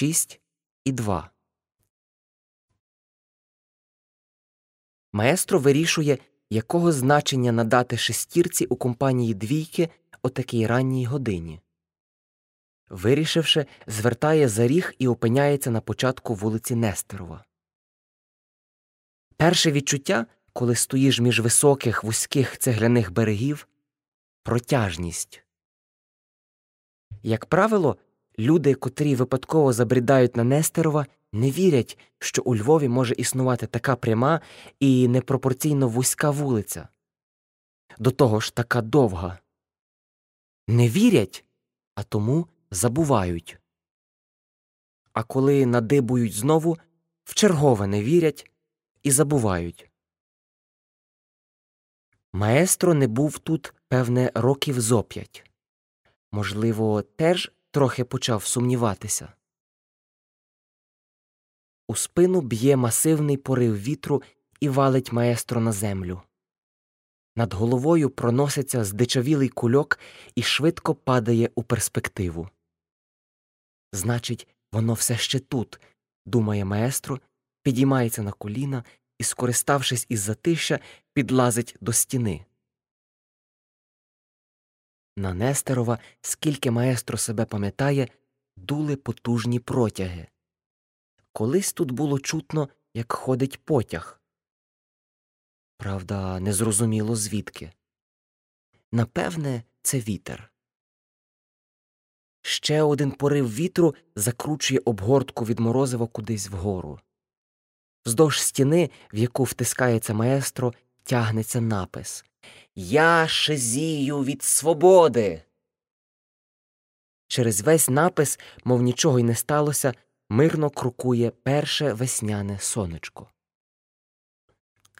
6 і 2. Маестро вирішує, якого значення надати шестірці у компанії двійки о такій ранній годині. Вирішивши, звертає за ріг і опиняється на початку вулиці Нестерова. Перше відчуття, коли стоїш між високих вузьких цегляних берегів протяжність. Як правило, люди, котрі випадково забрідають на Нестерова, не вірять, що у Львові може існувати така пряма і непропорційно вузька вулиця. До того ж така довга. Не вірять, а тому забувають. А коли надибують знову, вчергове не вірять і забувають. Маестро не був тут, певне, років зо п'ять. Можливо, теж трохи почав сумніватися. У спину б'є масивний порив вітру і валить маестро на землю. Над головою проноситься здичавілий кульок і швидко падає у перспективу. Значить, воно все ще тут, думає маестро, підіймається на коліна і, скориставшись із затища, підлазить до стіни. На Нестерова, скільки маестро себе пам'ятає, дули потужні протяги. Колись тут було чутно, як ходить потяг. Правда, незрозуміло звідки. Напевне, це вітер. Ще один порив вітру закручує обгортку від морозива кудись вгору. Вздовж стіни, в яку втискається маестро, тягнеться напис Я шизію від свободи. Через весь напис, мов нічого й не сталося, мирно крокує перше весняне сонечко.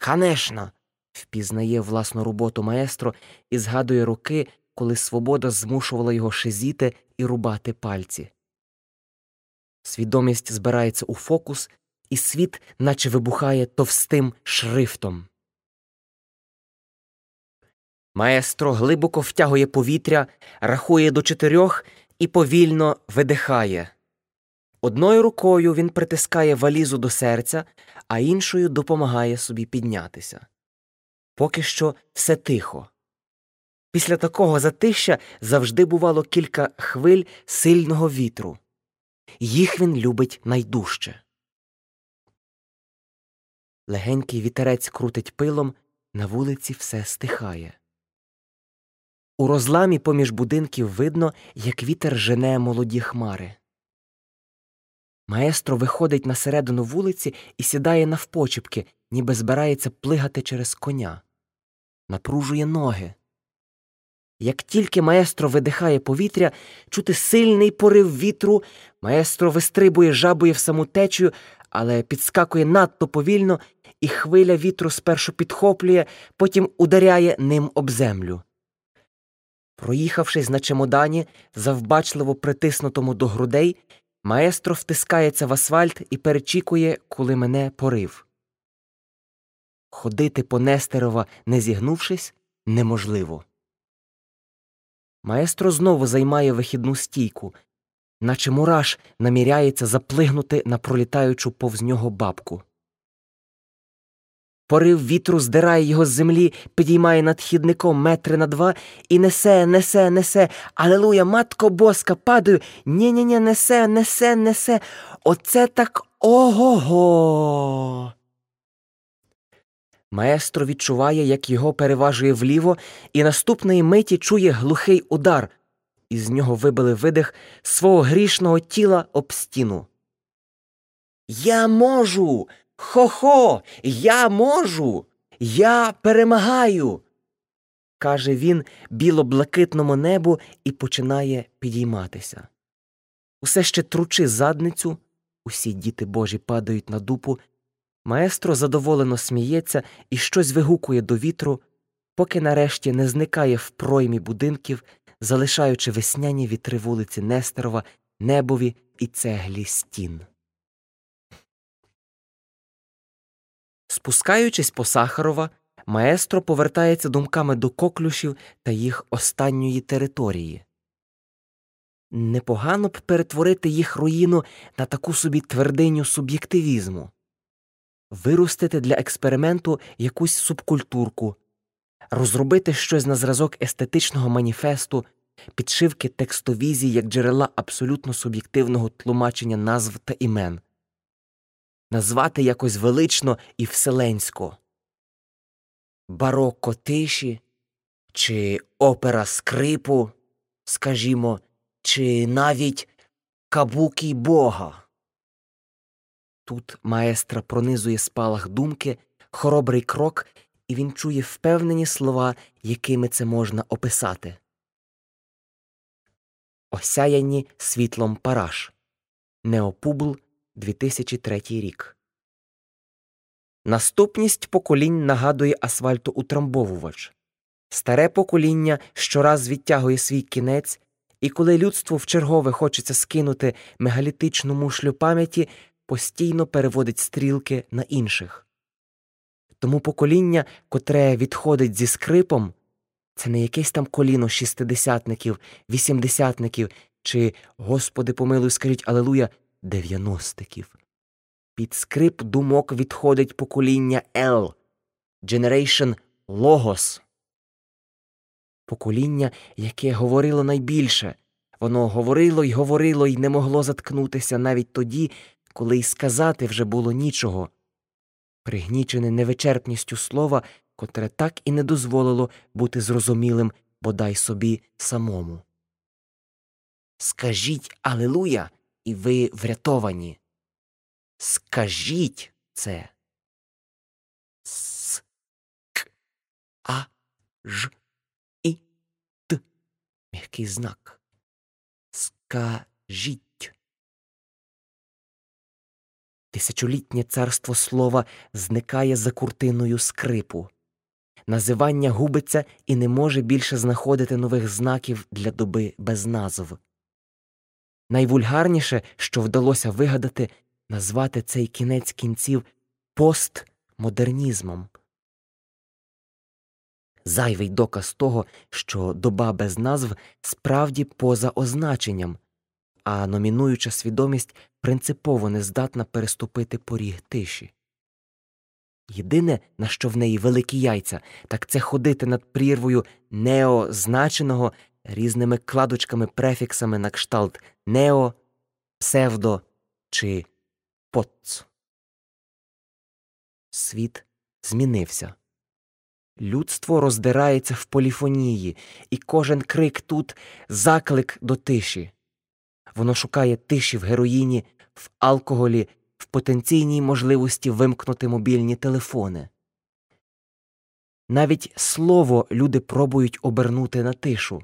Конечно. впізнає власну роботу маестро і згадує роки, коли свобода змушувала його шизіти і рубати пальці. Свідомість збирається у фокус, і світ наче вибухає товстим шрифтом. Маестро глибоко втягує повітря, рахує до чотирьох і повільно видихає. Одною рукою він притискає валізу до серця, а іншою допомагає собі піднятися. Поки що все тихо. Після такого затища завжди бувало кілька хвиль сильного вітру. Їх він любить найдужче. Легенький вітерець крутить пилом, на вулиці все стихає. У розламі поміж будинків видно, як вітер жене молоді хмари. Маестро виходить на середину вулиці і сідає навпочіпки, ніби збирається плигати через коня. Напружує ноги. Як тільки маестро видихає повітря, чути сильний порив вітру, маестро вистрибує жабує в саму течію, але підскакує надто повільно, і хвиля вітру спершу підхоплює, потім ударяє ним об землю. Проїхавшись на чемодані, завбачливо притиснутому до грудей, маестро втискається в асфальт і перечікує, коли мене порив. Ходити по Нестерова, не зігнувшись, неможливо. Маестро знову займає вихідну стійку, наче мураш наміряється заплигнути на пролітаючу повз нього бабку. Порив вітру здирає його з землі, підіймає над хідником метри на два і несе, несе, несе. Алелуя, матко боска, падаю. Нє нє нє несе, несе, несе. Оце так ого. го Маестро відчуває, як його переважує вліво, і наступної миті чує глухий удар. Із нього вибили видих свого грішного тіла об стіну. Я можу. Хо-хо, я можу, я перемагаю. каже він біло-блакитному небу і починає підійматися. Усе ще тручи задницю, усі діти божі падають на дупу. Маестро задоволено сміється і щось вигукує до вітру, поки нарешті не зникає в проймі будинків, залишаючи весняні вітри вулиці Нестерова, небові і цеглі стін. Спускаючись по Сахарова, маестро повертається думками до коклюшів та їх останньої території. непогано б перетворити їх руїну на таку собі твердиню суб'єктивізму, виростити для експерименту якусь субкультурку, розробити щось на зразок естетичного маніфесту, підшивки текстовізії як джерела абсолютно суб'єктивного тлумачення назв та імен, назвати якось велично і вселенсько, барокко тиші чи опера скрипу, скажімо, чи навіть кабукі Бога. Тут маестра пронизує спалах думки, хоробрий крок, і він чує впевнені слова, якими це можна описати. Осяяні світлом параш. Неопубл 2003 рік. Наступність поколінь нагадує асфальтоутрамбовувач. Старе покоління щораз відтягує свій кінець, і коли людству вчергове хочеться скинути мегалітичну мушлю пам'яті, постійно переводить стрілки на інших. Тому покоління, котре відходить зі скрипом, це не якесь там коліно шістидесятників, вісімдесятників чи, Господи, помилуй, скажіть Алелуя, дев'яностиків. Під скрип думок відходить покоління L, Generation Logos. Покоління, яке говорило найбільше. Воно говорило й говорило й не могло заткнутися навіть тоді, коли й сказати вже було нічого. Пригнічене невичерпністю слова, котре так і не дозволило бути зрозумілим бодай собі самому. Скажіть Алилуя, і ви врятовані. Скажіть це. С к а ж і т. М'який знак. Скажіть. Тисячолітнє царство слова зникає за куртиною скрипу. Називання губиться і не може більше знаходити нових знаків для доби без назв. Найвульгарніше, що вдалося вигадати, назвати цей кінець кінців постмодернізмом. Зайвий доказ того, що доба без назв справді поза означенням, а номінуюча свідомість принципово не здатна переступити поріг тиші. Єдине, на що в неї великі яйця, так це ходити над прірвою неозначеного різними кладочками префіксами на кшталт нео, псевдо чи поц. Світ змінився. Людство роздирається в поліфонії, і кожен крик тут заклик до тиші. Воно шукає тиші в героїні, в алкоголі, в потенційній можливості вимкнути мобільні телефони. Навіть слово люди пробують обернути на тишу,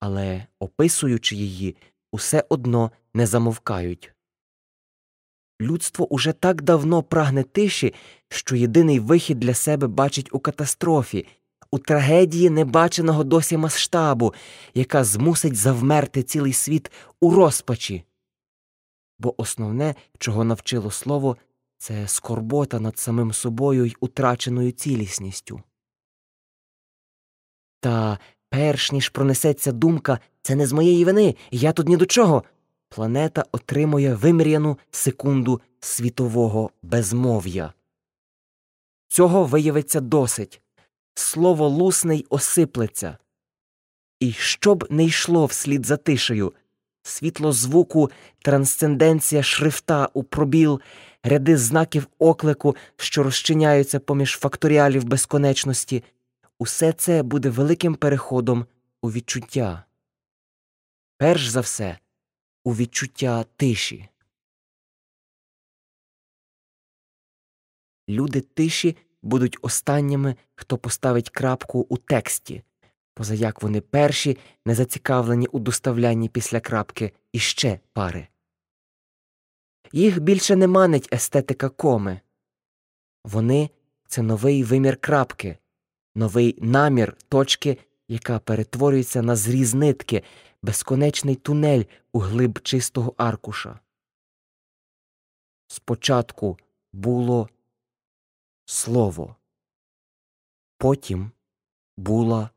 але, описуючи її, усе одно не замовкають. Людство уже так давно прагне тиші, що єдиний вихід для себе бачить у катастрофі, у трагедії небаченого досі масштабу, яка змусить завмерти цілий світ у розпачі. Бо основне, чого навчило слово, це скорбота над самим собою й утраченою цілісністю. Та перш ніж пронесеться думка це не з моєї вини, я тут ні до чого. Планета отримує виміряну секунду світового безмов'я. Цього виявиться досить слово лусне й осиплеться. І щоб не йшло вслід за тишею, світло звуку, трансценденція шрифта у пробіл, ряди знаків оклику, що розчиняються поміж факторіалів безконечності, усе це буде великим переходом у відчуття. Перш за все, у відчуття тиші. Люди тиші будуть останніми, хто поставить крапку у тексті, позаяк вони перші не зацікавлені у доставлянні після крапки іще пари. Їх більше не манить естетика коми. Вони це новий вимір крапки, новий намір точки, яка перетворюється на зріз нитки, безконечний тунель у глиб чистого аркуша. Спочатку було слово, потім була